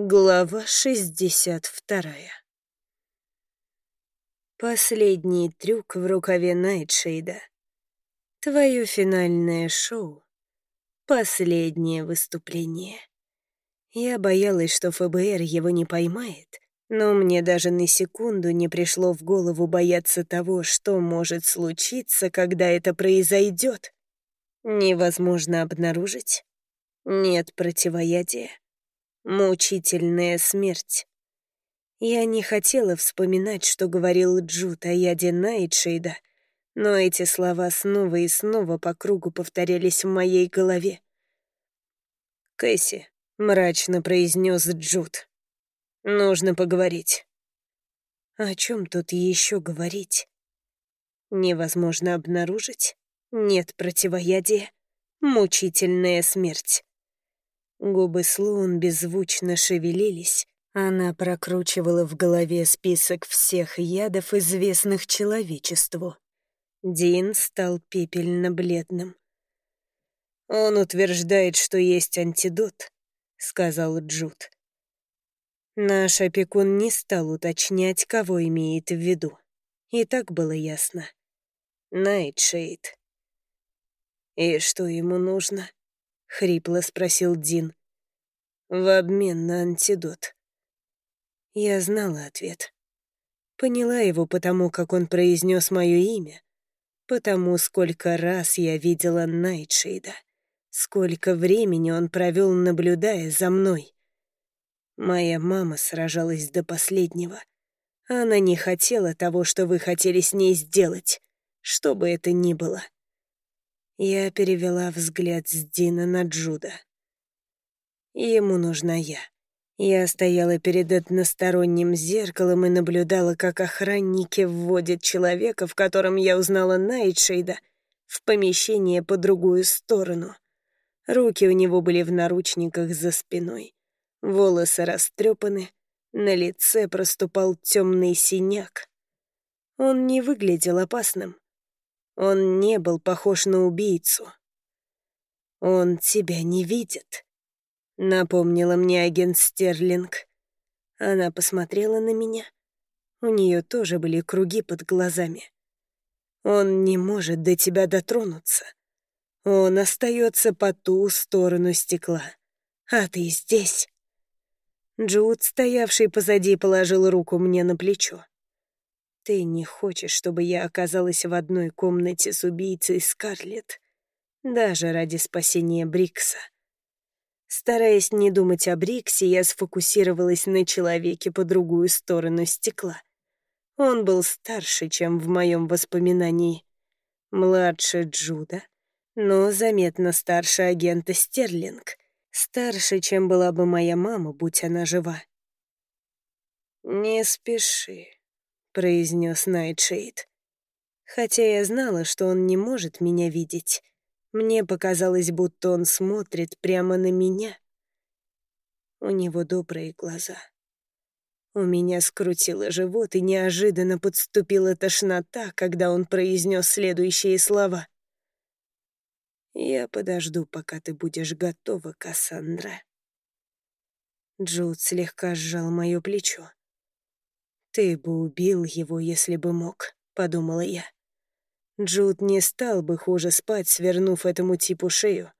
Глава 62 Последний трюк в рукаве Найтшейда. Твое финальное шоу. Последнее выступление. Я боялась, что ФБР его не поймает, но мне даже на секунду не пришло в голову бояться того, что может случиться, когда это произойдет. Невозможно обнаружить. Нет противоядия. Мучительная смерть. Я не хотела вспоминать, что говорил Джуд о яде Найтшейда, но эти слова снова и снова по кругу повторялись в моей голове. «Кэсси», — мрачно произнес Джуд, — «нужно поговорить». О чем тут еще говорить? Невозможно обнаружить. Нет противоядия. Мучительная смерть. Губы Слоун беззвучно шевелились. Она прокручивала в голове список всех ядов, известных человечеству. Дин стал пепельно-бледным. «Он утверждает, что есть антидот», — сказал Джуд. Наш опекун не стал уточнять, кого имеет в виду. И так было ясно. Найтшейд. «И что ему нужно?» — хрипло спросил Дин. «В обмен на антидот». Я знала ответ. Поняла его потому, как он произнес мое имя, потому сколько раз я видела Найтшейда, сколько времени он провел, наблюдая за мной. Моя мама сражалась до последнего. Она не хотела того, что вы хотели с ней сделать, что бы это ни было. Я перевела взгляд с Дина на Джуда. Ему нужна я. Я стояла перед односторонним зеркалом и наблюдала, как охранники вводят человека, в котором я узнала Найтшейда, в помещение по другую сторону. Руки у него были в наручниках за спиной. Волосы растрепаны, на лице проступал темный синяк. Он не выглядел опасным. Он не был похож на убийцу. Он тебя не видит, напомнила мне агент Стерлинг. Она посмотрела на меня. У нее тоже были круги под глазами. Он не может до тебя дотронуться. Он остается по ту сторону стекла. А ты здесь. Джуд, стоявший позади, положил руку мне на плечо. Ты не хочешь, чтобы я оказалась в одной комнате с убийцей Скарлетт, даже ради спасения Брикса. Стараясь не думать о Бриксе, я сфокусировалась на человеке по другую сторону стекла. Он был старше, чем в моем воспоминании. Младше Джуда, но заметно старше агента Стерлинг. Старше, чем была бы моя мама, будь она жива. «Не спеши», произнес Найтшейд. Хотя я знала, что он не может меня видеть, мне показалось, будто он смотрит прямо на меня. У него добрые глаза. У меня скрутило живот, и неожиданно подступила тошнота, когда он произнес следующие слова. «Я подожду, пока ты будешь готова, Кассандра». Джуд слегка сжал мое плечо. «Ты бы убил его, если бы мог», — подумала я. Джуд не стал бы хуже спать, свернув этому типу шею.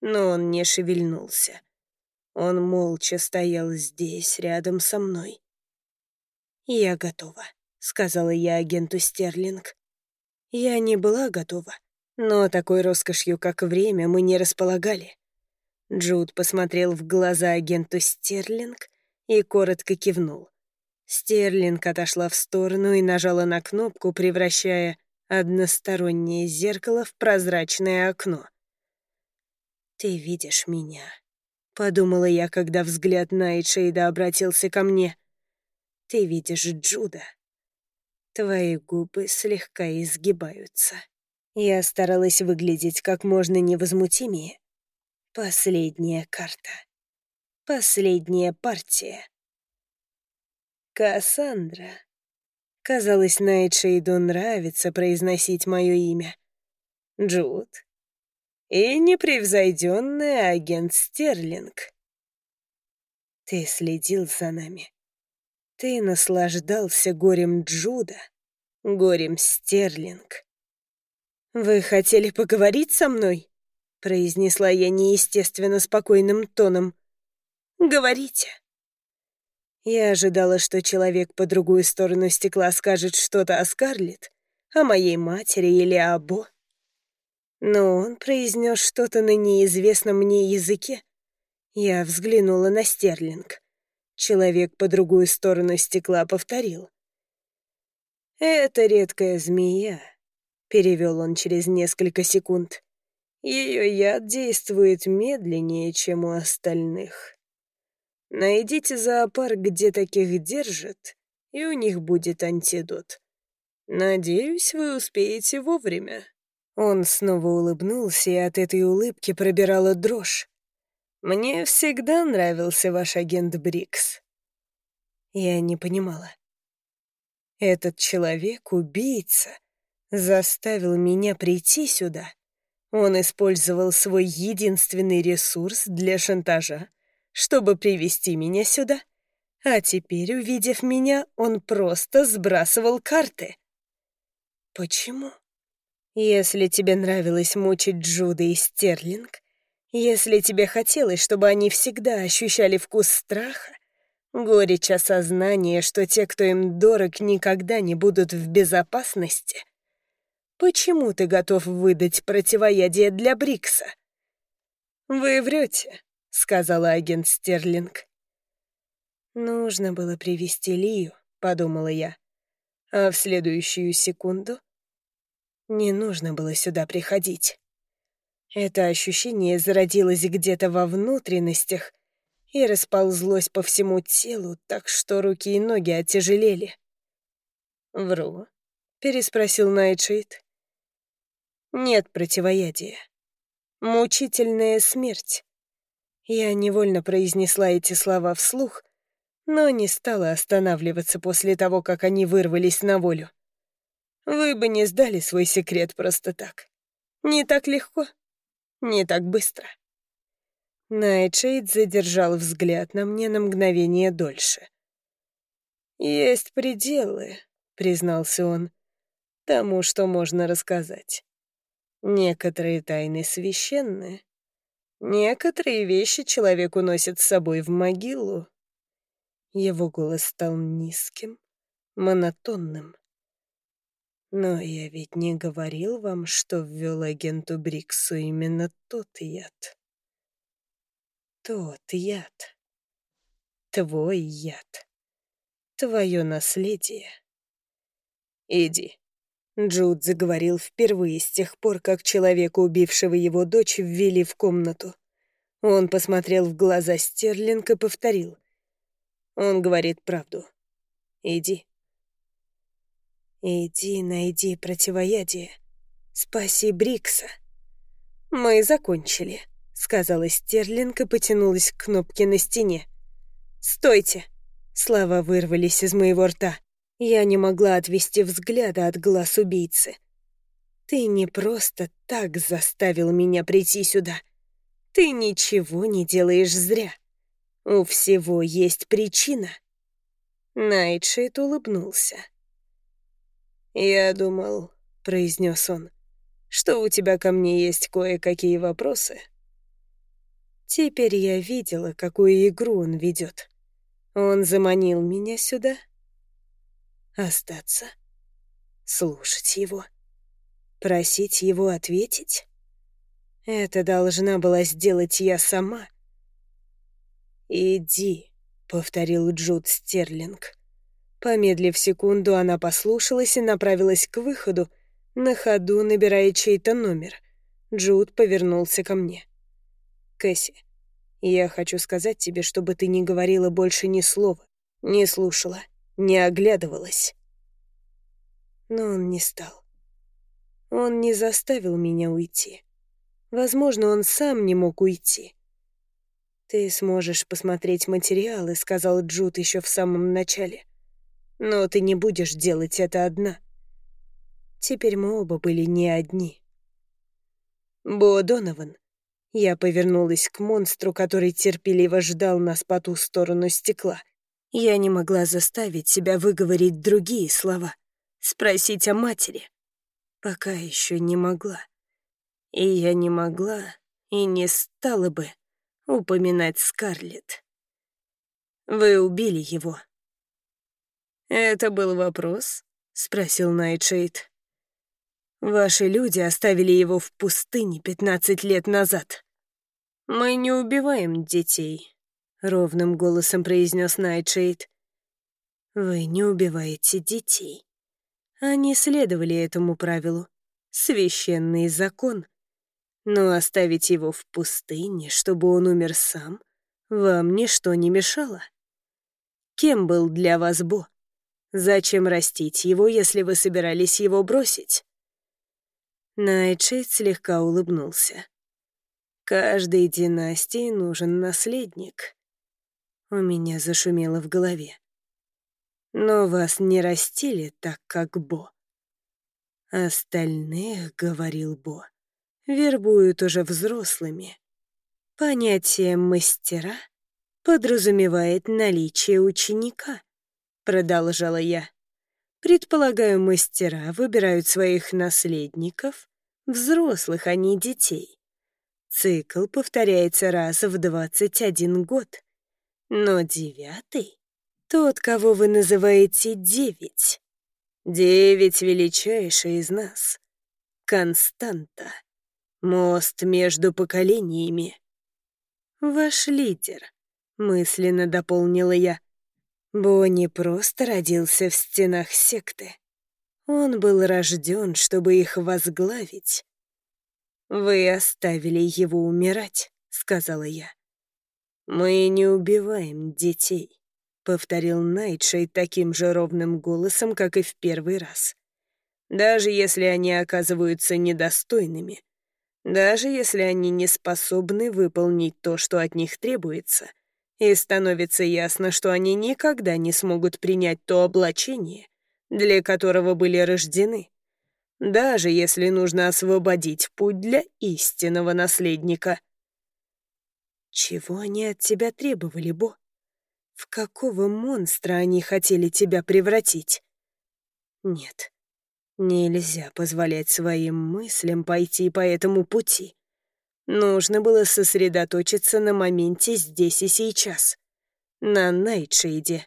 Но он не шевельнулся. Он молча стоял здесь, рядом со мной. «Я готова», — сказала я агенту Стерлинг. Я не была готова, но такой роскошью, как время, мы не располагали. Джуд посмотрел в глаза агенту Стерлинг и коротко кивнул. Стерлинг отошла в сторону и нажала на кнопку, превращая одностороннее зеркало в прозрачное окно. «Ты видишь меня», — подумала я, когда взгляд Найтшейда обратился ко мне. «Ты видишь Джуда. Твои губы слегка изгибаются». Я старалась выглядеть как можно невозмутимее. Последняя карта. Последняя партия. Кассандра. Казалось, Найтшейду нравится произносить мое имя. Джуд. И непревзойденный агент Стерлинг. Ты следил за нами. Ты наслаждался горем Джуда, горем Стерлинг. «Вы хотели поговорить со мной?» — произнесла я неестественно спокойным тоном. «Говорите». Я ожидала, что человек по другую сторону стекла скажет что-то о Скарлетт, о моей матери или о Бо. Но он произнес что-то на неизвестном мне языке. Я взглянула на Стерлинг. Человек по другую сторону стекла повторил. «Это редкая змея», — перевел он через несколько секунд. «Ее яд действует медленнее, чем у остальных. Найдите зоопарк, где таких держат, и у них будет антидот. Надеюсь, вы успеете вовремя». Он снова улыбнулся, и от этой улыбки пробирала дрожь. «Мне всегда нравился ваш агент Брикс». Я не понимала. Этот человек — убийца, заставил меня прийти сюда. Он использовал свой единственный ресурс для шантажа, чтобы привести меня сюда. А теперь, увидев меня, он просто сбрасывал карты. Почему? Если тебе нравилось мучить Джуда и Стерлинг, если тебе хотелось, чтобы они всегда ощущали вкус страха, горечь осознания, что те, кто им дорог, никогда не будут в безопасности, почему ты готов выдать противоядие для Брикса? «Вы врете», — сказала агент Стерлинг. «Нужно было привести Лию», — подумала я. А в следующую секунду не нужно было сюда приходить. Это ощущение зародилось где-то во внутренностях и расползлось по всему телу, так что руки и ноги отяжелели. «Вру?» — переспросил Найтшейд. «Нет противоядия. Мучительная смерть». Я невольно произнесла эти слова вслух, но не стала останавливаться после того, как они вырвались на волю. Вы бы не сдали свой секрет просто так. Не так легко, не так быстро. Найтшейд задержал взгляд на мне на мгновение дольше. «Есть пределы», — признался он, — «тому, что можно рассказать. Некоторые тайны священны, некоторые вещи человек уносит с собой в могилу». Его голос стал низким, монотонным. Но я ведь не говорил вам, что ввел агенту Бриксу именно тот яд. Тот яд. Твой яд. Твое наследие. Иди. Джуд заговорил впервые с тех пор, как человека, убившего его дочь, ввели в комнату. Он посмотрел в глаза Стерлинг и повторил. Он говорит правду. Иди. «Иди, найди противоядие. Спаси Брикса». «Мы закончили», — сказала Стерлинг и потянулась к кнопке на стене. «Стойте!» Слова вырвались из моего рта. Я не могла отвести взгляда от глаз убийцы. «Ты не просто так заставил меня прийти сюда. Ты ничего не делаешь зря. У всего есть причина». Найтшейд улыбнулся. «Я думал», — произнес он, — «что у тебя ко мне есть кое-какие вопросы». Теперь я видела, какую игру он ведет. Он заманил меня сюда. Остаться. Слушать его. Просить его ответить. Это должна была сделать я сама. «Иди», — повторил Джуд Стерлинг. Помедлив секунду, она послушалась и направилась к выходу, на ходу набирая чей-то номер. Джуд повернулся ко мне. «Кэсси, я хочу сказать тебе, чтобы ты не говорила больше ни слова, не слушала, не оглядывалась». Но он не стал. Он не заставил меня уйти. Возможно, он сам не мог уйти. «Ты сможешь посмотреть материалы», — сказал Джуд еще в самом начале. Но ты не будешь делать это одна. Теперь мы оба были не одни. Бо Донован, Я повернулась к монстру, который терпеливо ждал нас по ту сторону стекла. Я не могла заставить себя выговорить другие слова, спросить о матери. Пока еще не могла. И я не могла и не стала бы упоминать Скарлетт. Вы убили его. Это был вопрос, спросил Найтшейд. Ваши люди оставили его в пустыне пятнадцать лет назад. Мы не убиваем детей, ровным голосом произнес Найтшейд. Вы не убиваете детей. Они следовали этому правилу. Священный закон. Но оставить его в пустыне, чтобы он умер сам, вам ничто не мешало. Кем был для вас Бо? Зачем растить его, если вы собирались его бросить? Найтшейд слегка улыбнулся. Каждой династии нужен наследник. У меня зашумело в голове. Но вас не растили так, как Бо. Остальных, — говорил Бо, — вербуют уже взрослыми. Понятие «мастера» подразумевает наличие ученика, — продолжала я. Предполагаю, мастера выбирают своих наследников, взрослых, а не детей. Цикл повторяется раз в 21 год. Но девятый — тот, кого вы называете девять. Девять величайший из нас. Константа. Мост между поколениями. Ваш лидер, мысленно дополнила я. Бо просто родился в стенах секты. Он был рожден, чтобы их возглавить. «Вы оставили его умирать», — сказала я. «Мы не убиваем детей», — повторил Найтшей таким же ровным голосом, как и в первый раз. «Даже если они оказываются недостойными, даже если они не способны выполнить то, что от них требуется, и становится ясно, что они никогда не смогут принять то облачение, для которого были рождены, даже если нужно освободить путь для истинного наследника. Чего они от тебя требовали, Бо? В какого монстра они хотели тебя превратить? Нет, нельзя позволять своим мыслям пойти по этому пути. Нужно было сосредоточиться на моменте здесь и сейчас. На Найтшейде.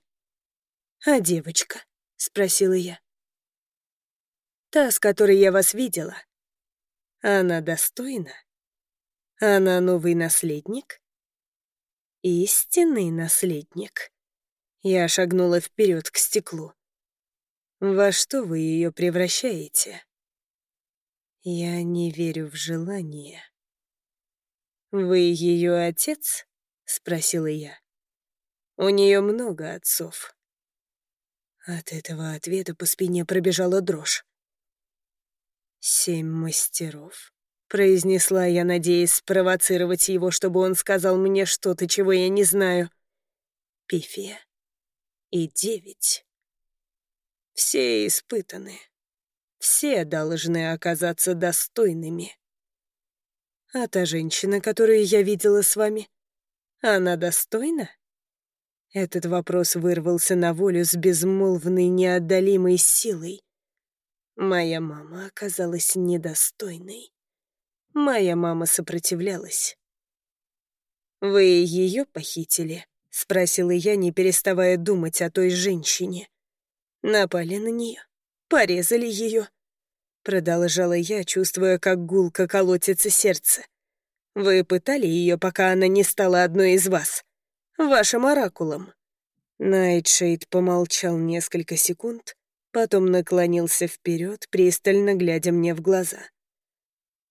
«А девочка?» — спросила я. «Та, с которой я вас видела. Она достойна? Она новый наследник?» «Истинный наследник». Я шагнула вперед к стеклу. «Во что вы ее превращаете?» «Я не верю в желание», «Вы ее отец?» — спросила я. «У нее много отцов». От этого ответа по спине пробежала дрожь. «Семь мастеров», — произнесла я, надеясь спровоцировать его, чтобы он сказал мне что-то, чего я не знаю. Пифия и девять. Все испытаны. Все должны оказаться достойными. А та женщина, которую я видела с вами, она достойна? Этот вопрос вырвался на волю с безмолвной неотдалимой силой. Моя мама оказалась недостойной. Моя мама сопротивлялась. «Вы ее похитили?» — спросила я, не переставая думать о той женщине. Напали на нее, порезали ее, Продолжала я, чувствуя, как гулко колотится сердце. Вы пытали ее, пока она не стала одной из вас. Вашим оракулом. Найтшейд помолчал несколько секунд, потом наклонился вперед, пристально глядя мне в глаза.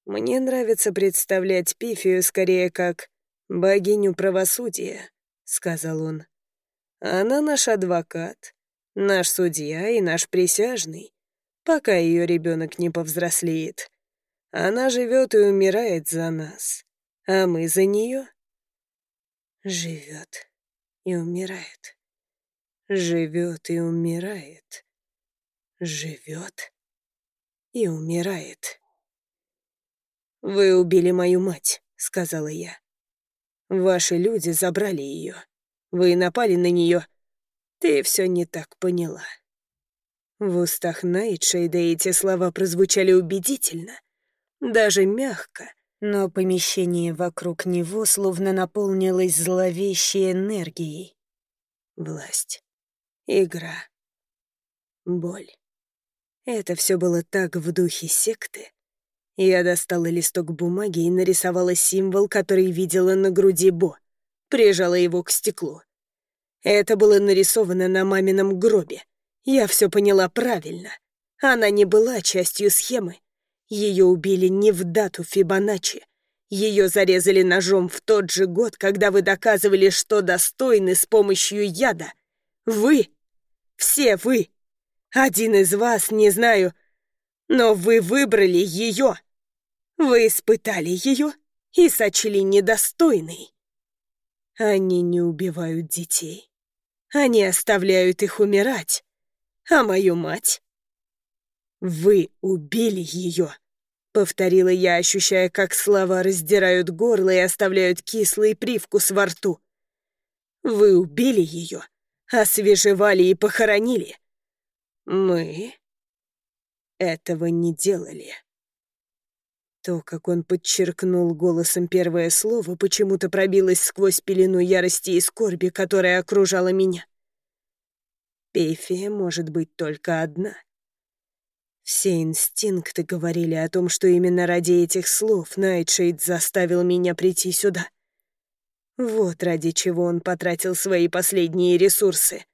«Мне нравится представлять Пифию скорее как богиню правосудия», — сказал он. «Она наш адвокат, наш судья и наш присяжный пока ее ребенок не повзрослеет. Она живет и умирает за нас, а мы за нее. Живет и умирает. Живет и умирает. Живет и умирает. «Вы убили мою мать», сказала я. «Ваши люди забрали ее. Вы напали на нее. Ты все не так поняла». В устах Найтшейда эти слова прозвучали убедительно, даже мягко, но помещение вокруг него словно наполнилось зловещей энергией. Власть. Игра. Боль. Это все было так в духе секты. Я достала листок бумаги и нарисовала символ, который видела на груди Бо. Прижала его к стеклу. Это было нарисовано на мамином гробе. Я все поняла правильно. Она не была частью схемы. Ее убили не в дату Фибоначчи. Ее зарезали ножом в тот же год, когда вы доказывали, что достойны с помощью яда. Вы! Все вы! Один из вас, не знаю, но вы выбрали ее. Вы испытали ее и сочли недостойной. Они не убивают детей. Они оставляют их умирать. А мою мать? Вы убили ее. — повторила я, ощущая, как слова раздирают горло и оставляют кислый привкус во рту. «Вы убили ее, освежевали и похоронили. Мы этого не делали». То, как он подчеркнул голосом первое слово, почему-то пробилось сквозь пелену ярости и скорби, которая окружала меня. Пейфия может быть только одна — все инстинкты говорили о том, что именно ради этих слов Найтшейд заставил меня прийти сюда. Вот ради чего он потратил свои последние ресурсы.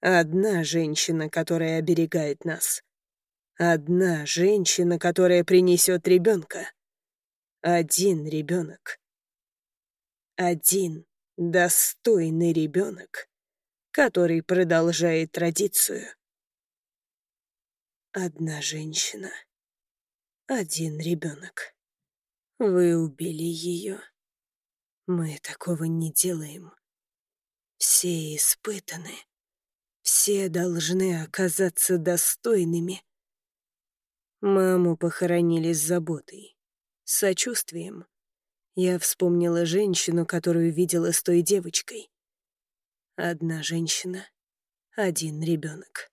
Одна женщина, которая оберегает нас. Одна женщина, которая принесет ребенка. Один ребенок. Один достойный ребенок, который продолжает традицию. Одна женщина. Один ребенок. Вы убили ее. Мы такого не делаем. Все испытаны. Все должны оказаться достойными. Маму похоронили с заботой, с сочувствием. Я вспомнила женщину, которую видела с той девочкой. Одна женщина, один ребенок.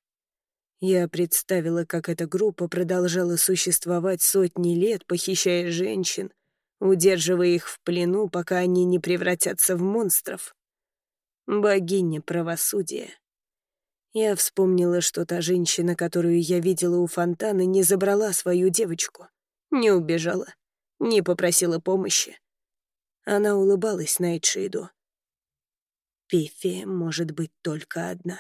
Я представила, как эта группа продолжала существовать сотни лет, похищая женщин, удерживая их в плену, пока они не превратятся в монстров. Богиня правосудия. Я вспомнила, что та женщина, которую я видела у фонтана, не забрала свою девочку, не убежала, не попросила помощи. Она улыбалась Найтшиду. Пифия может быть только одна.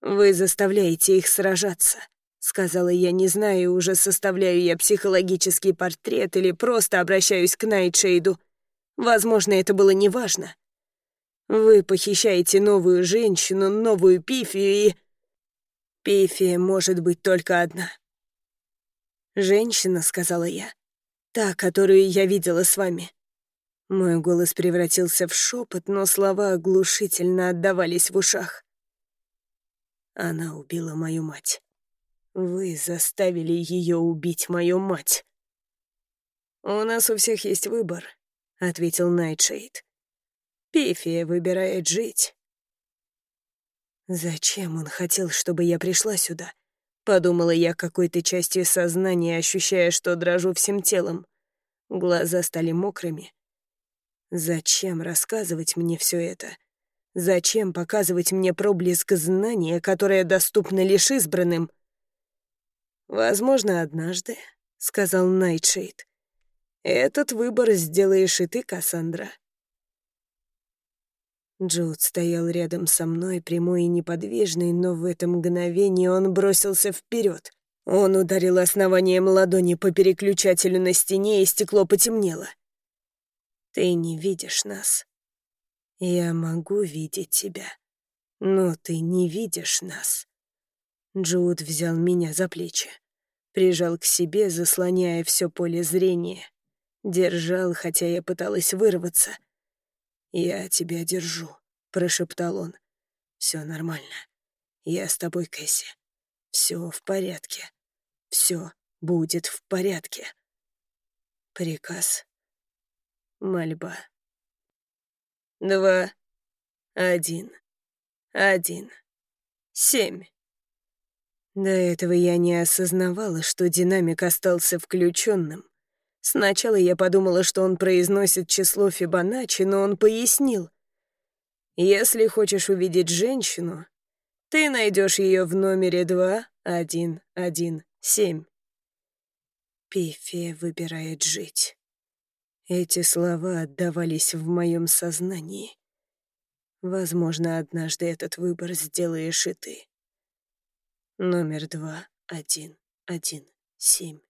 «Вы заставляете их сражаться», — сказала я, не знаю, уже составляю я психологический портрет или просто обращаюсь к Найтшейду. Возможно, это было неважно. Вы похищаете новую женщину, новую Пифию и... Пифия может быть только одна. «Женщина», — сказала я, — «та, которую я видела с вами». Мой голос превратился в шепот, но слова оглушительно отдавались в ушах. Она убила мою мать. Вы заставили ее убить мою мать. «У нас у всех есть выбор», — ответил Найтшейд. «Пифия выбирает жить». «Зачем он хотел, чтобы я пришла сюда?» Подумала я какой-то частью сознания, ощущая, что дрожу всем телом. Глаза стали мокрыми. Зачем рассказывать мне все это? Зачем показывать мне проблеск знания, которое доступно лишь избранным? «Возможно, однажды», — сказал Найтшейд. «Этот выбор сделаешь и ты, Кассандра». Джуд стоял рядом со мной, прямой и неподвижный, но в это мгновение он бросился вперед. Он ударил основанием ладони по переключателю на стене, и стекло потемнело. «Ты не видишь нас», я могу видеть тебя, но ты не видишь нас. Джуд взял меня за плечи, прижал к себе, заслоняя все поле зрения. Держал, хотя я пыталась вырваться. «Я тебя держу», — прошептал он. «Все нормально. Я с тобой, Кэсси. Все в порядке. Все будет в порядке». Приказ. Мольба. Два, один, один, семь. До этого я не осознавала, что динамик остался включенным. Сначала я подумала, что он произносит число Фибоначчи, но он пояснил. Если хочешь увидеть женщину, ты найдешь ее в номере 2117. Пифия выбирает жить. Эти слова отдавались в моем сознании. Возможно, однажды этот выбор сделаешь и ты. Номер два, один, один, семь.